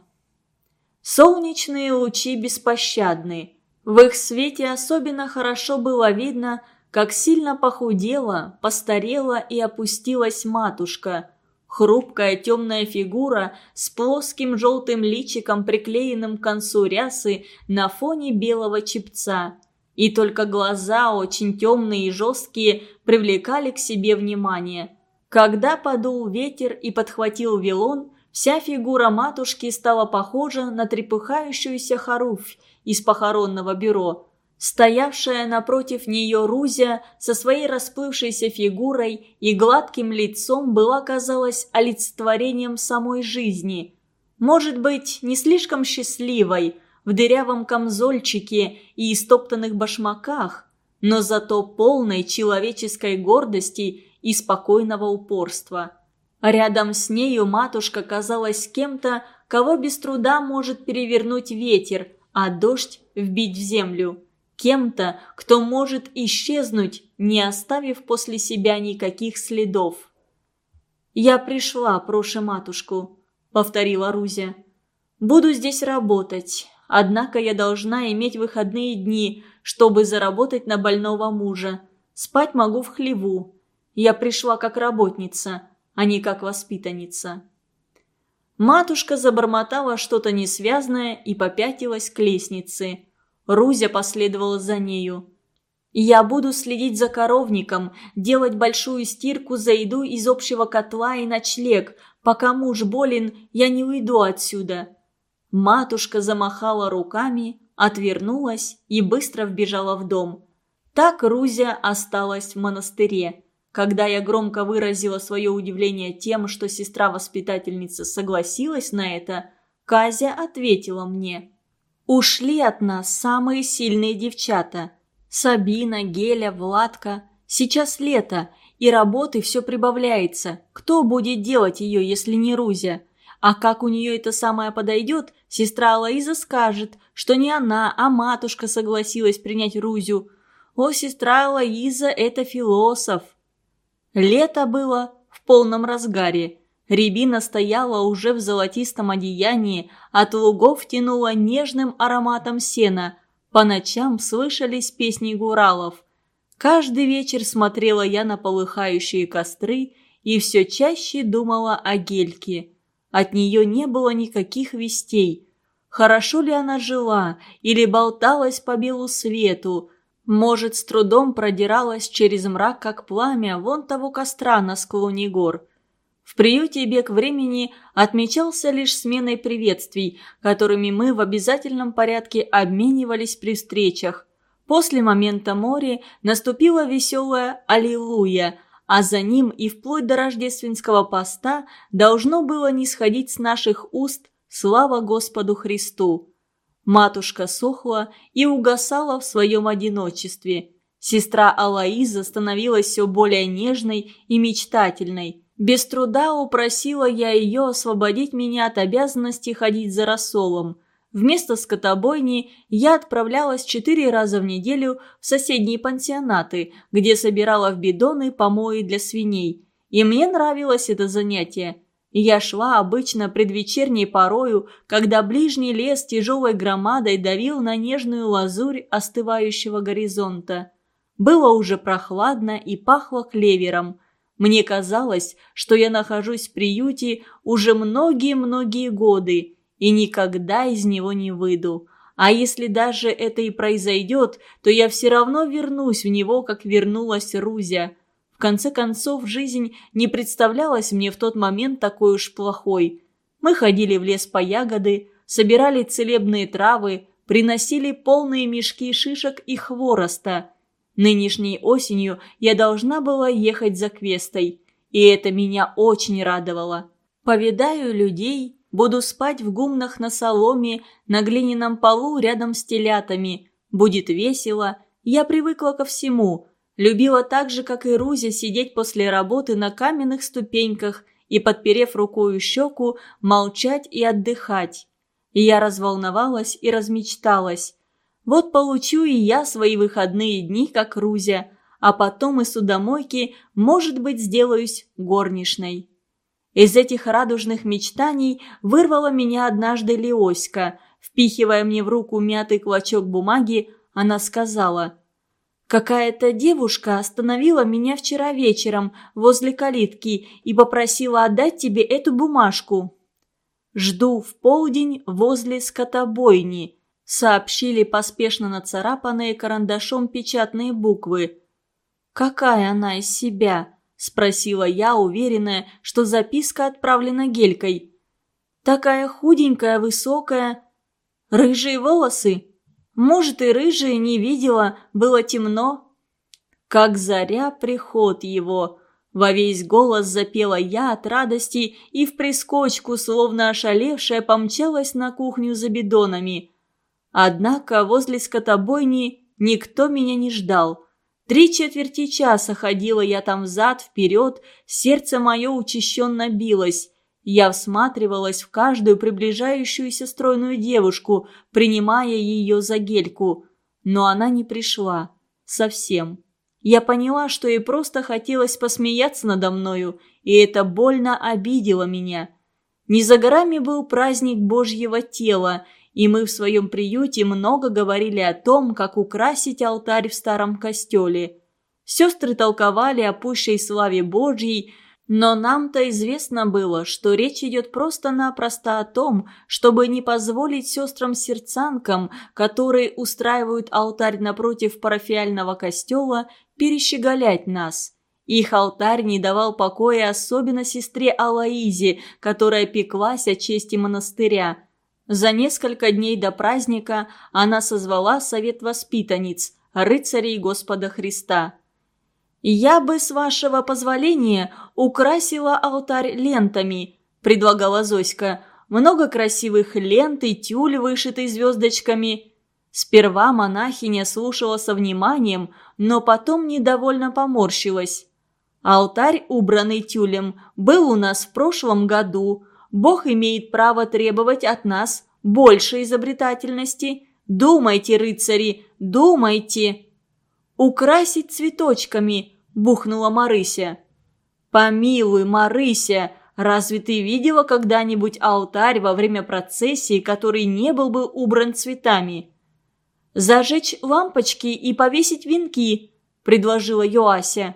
Солнечные лучи беспощадны. В их свете особенно хорошо было видно, как сильно похудела, постарела и опустилась матушка. Хрупкая темная фигура с плоским желтым личиком, приклеенным к концу рясы на фоне белого чепца. И только глаза, очень темные и жесткие, привлекали к себе внимание. Когда подул ветер и подхватил вилон, вся фигура матушки стала похожа на трепыхающуюся хоруфь из похоронного бюро. Стоявшая напротив нее Рузя со своей расплывшейся фигурой и гладким лицом была, казалось, олицетворением самой жизни. Может быть, не слишком счастливой, в дырявом камзольчике и истоптанных башмаках, но зато полной человеческой гордости и спокойного упорства. Рядом с нею матушка казалась кем-то, кого без труда может перевернуть ветер, а дождь вбить в землю. Кем-то, кто может исчезнуть, не оставив после себя никаких следов. «Я пришла, прошу матушку», — повторила Рузя. «Буду здесь работать, однако я должна иметь выходные дни, чтобы заработать на больного мужа. Спать могу в хлеву, я пришла как работница, а не как воспитанница». Матушка забормотала что-то несвязное и попятилась к лестнице. Рузя последовала за нею. «Я буду следить за коровником, делать большую стирку за еду из общего котла и ночлег. Пока муж болен, я не уйду отсюда». Матушка замахала руками, отвернулась и быстро вбежала в дом. Так Рузя осталась в монастыре. Когда я громко выразила свое удивление тем, что сестра-воспитательница согласилась на это, Казя ответила мне. «Ушли от нас самые сильные девчата. Сабина, Геля, Владка. Сейчас лето, и работы все прибавляется. Кто будет делать ее, если не Рузя? А как у нее это самое подойдет, сестра Алаиза скажет, что не она, а матушка согласилась принять Рузю. О, сестра Алаиза – это философ!» Лето было в полном разгаре. Рябина стояла уже в золотистом одеянии, от лугов тянула нежным ароматом сена. По ночам слышались песни гуралов. Каждый вечер смотрела я на полыхающие костры и все чаще думала о Гельке. От нее не было никаких вестей. Хорошо ли она жила или болталась по белу свету – может, с трудом продиралась через мрак, как пламя, вон того костра на склоне гор. В приюте бег времени отмечался лишь сменой приветствий, которыми мы в обязательном порядке обменивались при встречах. После момента моря наступила веселая «Аллилуйя», а за ним и вплоть до рождественского поста должно было не сходить с наших уст «Слава Господу Христу». Матушка сохла и угасала в своем одиночестве. Сестра Алаиза становилась все более нежной и мечтательной. Без труда упросила я ее освободить меня от обязанности ходить за рассолом. Вместо скотобойни я отправлялась четыре раза в неделю в соседние пансионаты, где собирала в бидоны помои для свиней. И мне нравилось это занятие. Я шла обычно предвечерней порою, когда ближний лес тяжелой громадой давил на нежную лазурь остывающего горизонта. Было уже прохладно и пахло клевером. Мне казалось, что я нахожусь в приюте уже многие-многие годы и никогда из него не выйду. А если даже это и произойдет, то я все равно вернусь в него, как вернулась Рузя – конце концов, жизнь не представлялась мне в тот момент такой уж плохой. Мы ходили в лес по ягоды, собирали целебные травы, приносили полные мешки шишек и хвороста. Нынешней осенью я должна была ехать за квестой, и это меня очень радовало. Повидаю людей, буду спать в гумнах на соломе, на глиняном полу рядом с телятами. Будет весело, я привыкла ко всему, Любила так же, как и Рузя, сидеть после работы на каменных ступеньках и, подперев рукою щеку, молчать и отдыхать. И я разволновалась и размечталась. Вот получу и я свои выходные дни, как Рузя. а потом из судомойки, может быть, сделаюсь горничной. Из этих радужных мечтаний вырвала меня однажды Леоська. Впихивая мне в руку мятый клочок бумаги, она сказала – Какая-то девушка остановила меня вчера вечером возле калитки и попросила отдать тебе эту бумажку. «Жду в полдень возле скотобойни», — сообщили поспешно нацарапанные карандашом печатные буквы. «Какая она из себя?» — спросила я, уверенная, что записка отправлена гелькой. «Такая худенькая, высокая. Рыжие волосы?» Может, и рыжие не видела, было темно. Как заря приход его. Во весь голос запела я от радости и в прискочку, словно ошалевшая, помчалась на кухню за бидонами. Однако возле скотобойни никто меня не ждал. Три четверти часа ходила я там взад-вперед, сердце мое учащенно билось. Я всматривалась в каждую приближающуюся стройную девушку, принимая ее за гельку. Но она не пришла. Совсем. Я поняла, что ей просто хотелось посмеяться надо мною, и это больно обидело меня. Не за горами был праздник Божьего тела, и мы в своем приюте много говорили о том, как украсить алтарь в старом костеле. Сестры толковали о пущей славе Божьей – но нам-то известно было, что речь идет просто-напросто о том, чтобы не позволить сестрам-сердцанкам, которые устраивают алтарь напротив парафиального костела, перещеголять нас. Их алтарь не давал покоя особенно сестре Алаизе, которая пеклась о чести монастыря. За несколько дней до праздника она созвала совет воспитанниц, рыцарей Господа Христа. «Я бы, с вашего позволения, украсила алтарь лентами», – предлагала Зоська. «Много красивых лент и тюль, вышитый звездочками». Сперва монахиня слушала со вниманием, но потом недовольно поморщилась. «Алтарь, убранный тюлем, был у нас в прошлом году. Бог имеет право требовать от нас больше изобретательности. Думайте, рыцари, думайте!» «Украсить цветочками!» – бухнула Марыся. «Помилуй, Марыся, разве ты видела когда-нибудь алтарь во время процессии, который не был бы убран цветами?» «Зажечь лампочки и повесить венки», – предложила Йоася.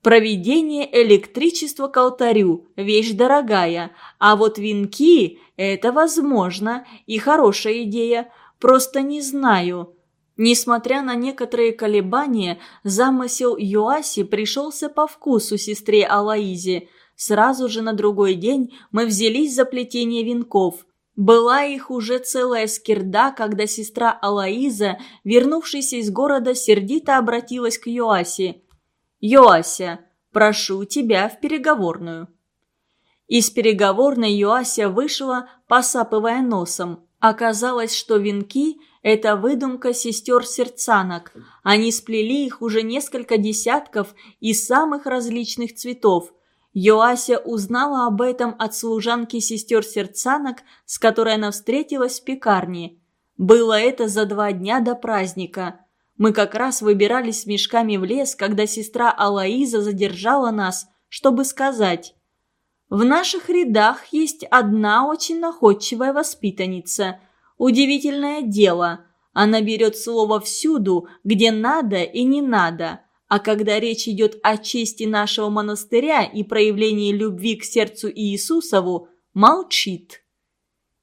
«Проведение электричества к алтарю – вещь дорогая, а вот венки – это возможно и хорошая идея, просто не знаю». Несмотря на некоторые колебания, замысел Юаси пришелся по вкусу сестре Алаизе. Сразу же на другой день мы взялись за плетение венков. Была их уже целая скирда, когда сестра Алаиза, вернувшись из города, сердито обратилась к Юаси. «Юася, прошу тебя в переговорную». Из переговорной Юася вышла, посапывая носом. Оказалось, что венки – это выдумка сестер-сердцанок. Они сплели их уже несколько десятков из самых различных цветов. Йоася узнала об этом от служанки сестер-сердцанок, с которой она встретилась в пекарне. Было это за два дня до праздника. Мы как раз выбирались с мешками в лес, когда сестра Алаиза задержала нас, чтобы сказать «В наших рядах есть одна очень находчивая воспитанница – Удивительное дело. Она берет слово всюду, где надо и не надо. А когда речь идет о чести нашего монастыря и проявлении любви к сердцу Иисусову, молчит.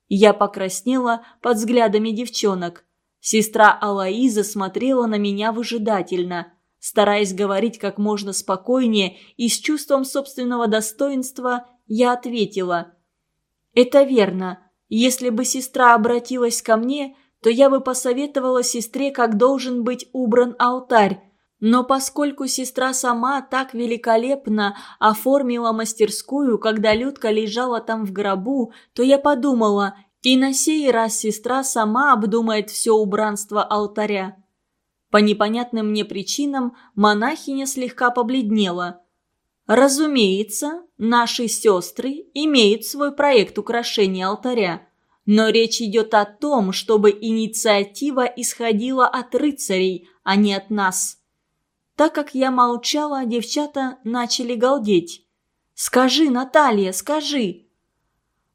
Я покраснела под взглядами девчонок. Сестра Алаиза смотрела на меня выжидательно. Стараясь говорить как можно спокойнее и с чувством собственного достоинства, я ответила. «Это верно. Если бы сестра обратилась ко мне, то я бы посоветовала сестре, как должен быть убран алтарь. Но поскольку сестра сама так великолепно оформила мастерскую, когда Людка лежала там в гробу, то я подумала, и на сей раз сестра сама обдумает все убранство алтаря. По непонятным мне причинам монахиня слегка побледнела – Разумеется, наши сестры имеют свой проект украшения алтаря, но речь идет о том, чтобы инициатива исходила от рыцарей, а не от нас. Так как я молчала, девчата начали галдеть. «Скажи, Наталья, скажи!»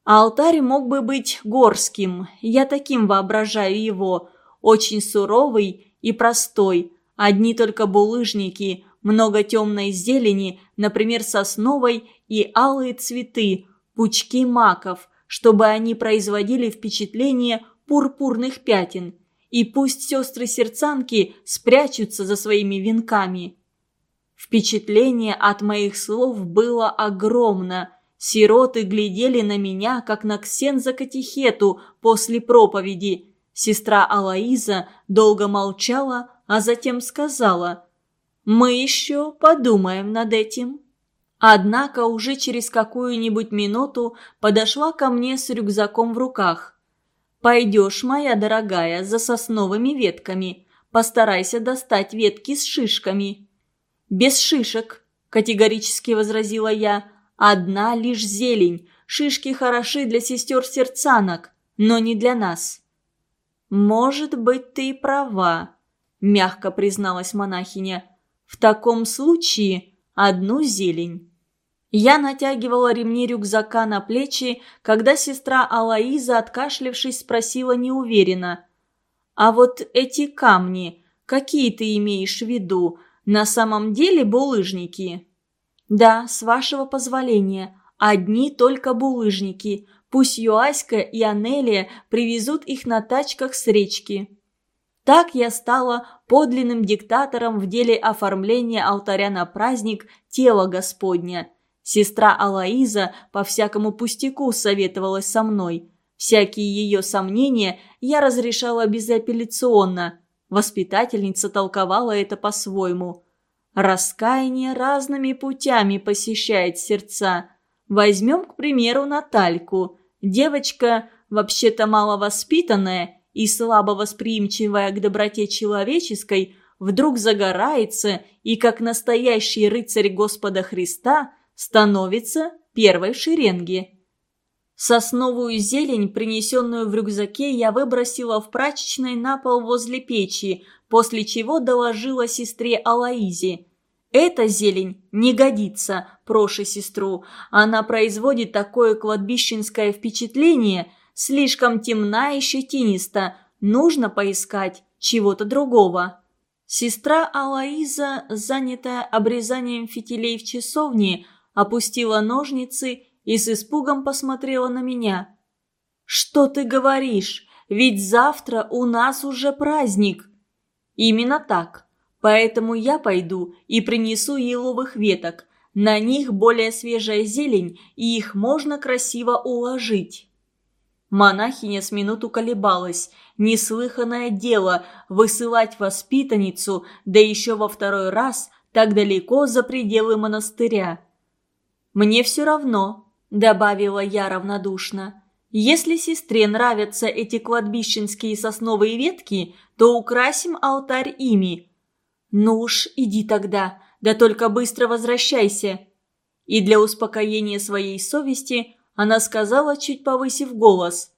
Алтарь мог бы быть горским, я таким воображаю его, очень суровый и простой, одни только булыжники, много темной зелени, например, сосновой и алые цветы, пучки маков, чтобы они производили впечатление пурпурных пятен. И пусть сестры-сердцанки спрячутся за своими венками. Впечатление от моих слов было огромно. Сироты глядели на меня, как на ксенза катехету после проповеди. Сестра Алаиза долго молчала, а затем сказала «Мы еще подумаем над этим». Однако уже через какую-нибудь минуту подошла ко мне с рюкзаком в руках. «Пойдешь, моя дорогая, за сосновыми ветками. Постарайся достать ветки с шишками». «Без шишек», – категорически возразила я. «Одна лишь зелень. Шишки хороши для сестер-сердцанок, но не для нас». «Может быть, ты и права», – мягко призналась монахиня. «В таком случае одну зелень». Я натягивала ремни рюкзака на плечи, когда сестра Алаиза, откашлившись, спросила неуверенно. «А вот эти камни, какие ты имеешь в виду? На самом деле булыжники?» «Да, с вашего позволения. Одни только булыжники. Пусть Юаська и Анелия привезут их на тачках с речки». Так я стала подлинным диктатором в деле оформления алтаря на праздник тела Господня. Сестра Алаиза по всякому пустяку советовалась со мной. Всякие ее сомнения я разрешала безапелляционно. Воспитательница толковала это по-своему. Раскаяние разными путями посещает сердца. Возьмем, к примеру, Натальку. Девочка, вообще-то маловоспитанная, и слабо восприимчивая к доброте человеческой, вдруг загорается и, как настоящий рыцарь Господа Христа, становится первой в шеренге. Сосновую зелень, принесенную в рюкзаке, я выбросила в прачечной на пол возле печи, после чего доложила сестре Алаизе. «Эта зелень не годится, прошу сестру. Она производит такое кладбищенское впечатление – слишком темна и щетиниста, нужно поискать чего-то другого. Сестра Алаиза, занятая обрезанием фитилей в часовне, опустила ножницы и с испугом посмотрела на меня. «Что ты говоришь? Ведь завтра у нас уже праздник!» «Именно так. Поэтому я пойду и принесу еловых веток. На них более свежая зелень, и их можно красиво уложить». Монахиня с минуту колебалась. Неслыханное дело высылать воспитанницу, да еще во второй раз, так далеко за пределы монастыря. «Мне все равно», – добавила я равнодушно. «Если сестре нравятся эти кладбищенские сосновые ветки, то украсим алтарь ими». «Ну уж, иди тогда, да только быстро возвращайся». И для успокоения своей совести она сказала, чуть повысив голос.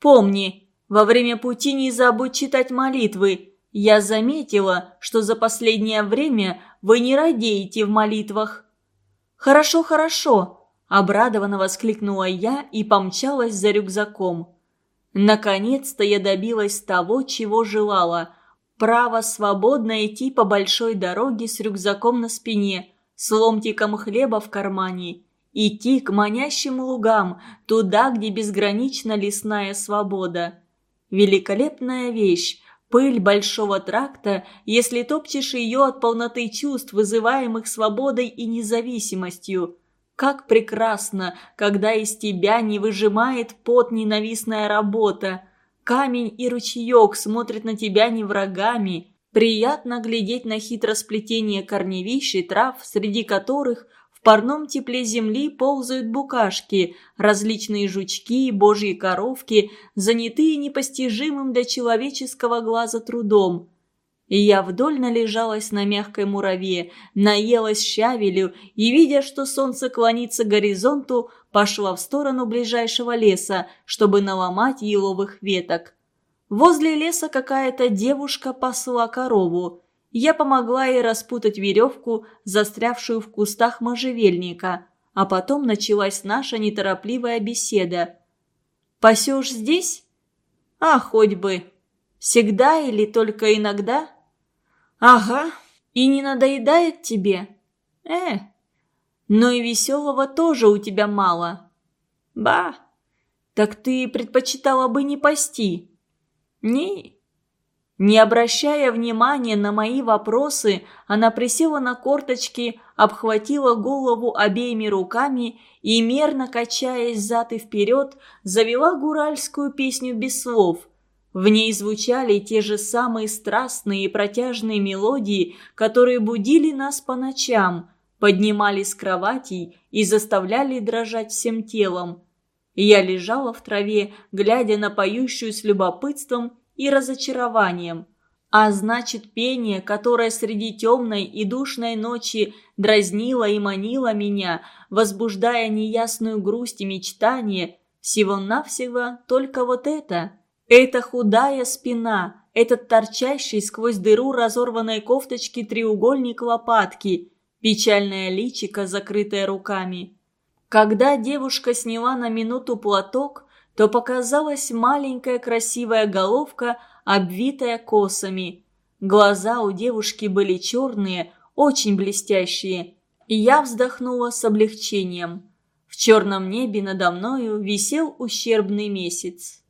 «Помни, во время пути не забудь читать молитвы. Я заметила, что за последнее время вы не радеете в молитвах». «Хорошо, хорошо», – обрадованно воскликнула я и помчалась за рюкзаком. Наконец-то я добилась того, чего желала. Право свободно идти по большой дороге с рюкзаком на спине, с ломтиком хлеба в кармане – Идти к манящим лугам, туда, где безгранична лесная свобода. Великолепная вещь, пыль большого тракта, если топчешь ее от полноты чувств, вызываемых свободой и независимостью. Как прекрасно, когда из тебя не выжимает пот ненавистная работа. Камень и ручеек смотрят на тебя не врагами. Приятно глядеть на хитросплетение корневищ и трав, среди которых – в парном тепле земли ползают букашки, различные жучки, божьи коровки, занятые непостижимым для человеческого глаза трудом. И я вдоль належалась на мягкой мураве, наелась щавелю и, видя, что солнце клонится к горизонту, пошла в сторону ближайшего леса, чтобы наломать еловых веток. Возле леса какая-то девушка пасла корову. Я помогла ей распутать веревку, застрявшую в кустах можжевельника, а потом началась наша неторопливая беседа. «Пасешь здесь?» «А, хоть бы. Всегда или только иногда?» «Ага. И не надоедает тебе?» «Э, но и веселого тоже у тебя мало». «Ба, так ты предпочитала бы не пасти?» «Не, не обращая внимания на мои вопросы, она присела на корточки, обхватила голову обеими руками и, мерно качаясь зад и вперед, завела гуральскую песню без слов. В ней звучали те же самые страстные и протяжные мелодии, которые будили нас по ночам, поднимали с кроватей и заставляли дрожать всем телом. Я лежала в траве, глядя на поющую с любопытством и разочарованием. А значит, пение, которое среди темной и душной ночи дразнило и манило меня, возбуждая неясную грусть и мечтание, всего-навсего только вот это. Эта худая спина, этот торчащий сквозь дыру разорванной кофточки треугольник лопатки, печальное личико, закрытое руками. Когда девушка сняла на минуту платок, то показалась маленькая красивая головка, обвитая косами. Глаза у девушки были черные, очень блестящие. И я вздохнула с облегчением. В черном небе надо мною висел ущербный месяц.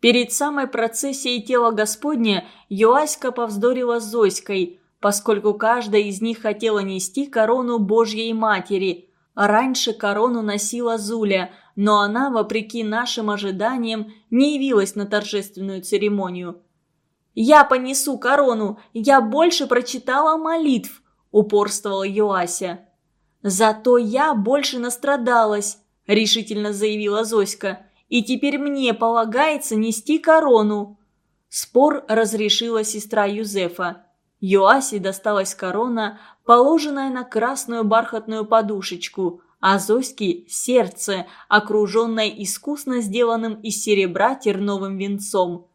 Перед самой процессией тела Господня Юаська повздорила с Зоськой, поскольку каждая из них хотела нести корону Божьей Матери. Раньше корону носила Зуля – но она, вопреки нашим ожиданиям, не явилась на торжественную церемонию. «Я понесу корону, я больше прочитала молитв», – упорствовала Юася. «Зато я больше настрадалась», – решительно заявила Зоська. «И теперь мне полагается нести корону». Спор разрешила сестра Юзефа. Юасе досталась корона, положенная на красную бархатную подушечку – а Зоське – сердце, окруженное искусно сделанным из серебра терновым венцом.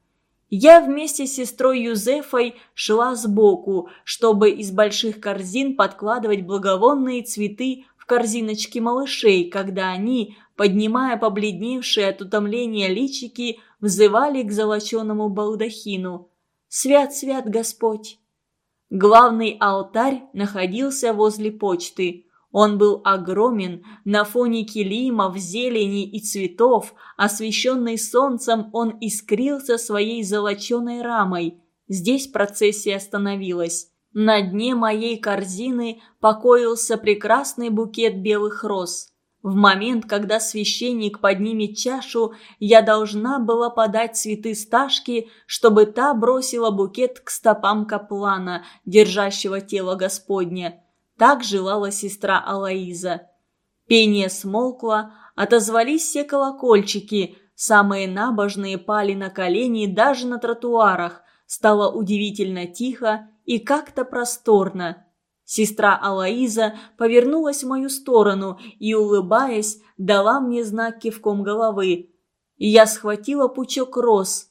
Я вместе с сестрой Юзефой шла сбоку, чтобы из больших корзин подкладывать благовонные цветы в корзиночки малышей, когда они, поднимая побледневшие от утомления личики, взывали к золоченому балдахину. «Свят, свят Господь!» Главный алтарь находился возле почты – он был огромен, на фоне килимов, зелени и цветов, освещенный солнцем, он искрился своей золоченой рамой. Здесь процессия остановилась. На дне моей корзины покоился прекрасный букет белых роз. В момент, когда священник поднимет чашу, я должна была подать цветы Сташке, чтобы та бросила букет к стопам каплана, держащего тело Господня. Так желала сестра Алаиза. Пение смолкло, отозвались все колокольчики, самые набожные пали на колени даже на тротуарах, стало удивительно тихо и как-то просторно. Сестра Алаиза повернулась в мою сторону и, улыбаясь, дала мне знак кивком головы. Я схватила пучок роз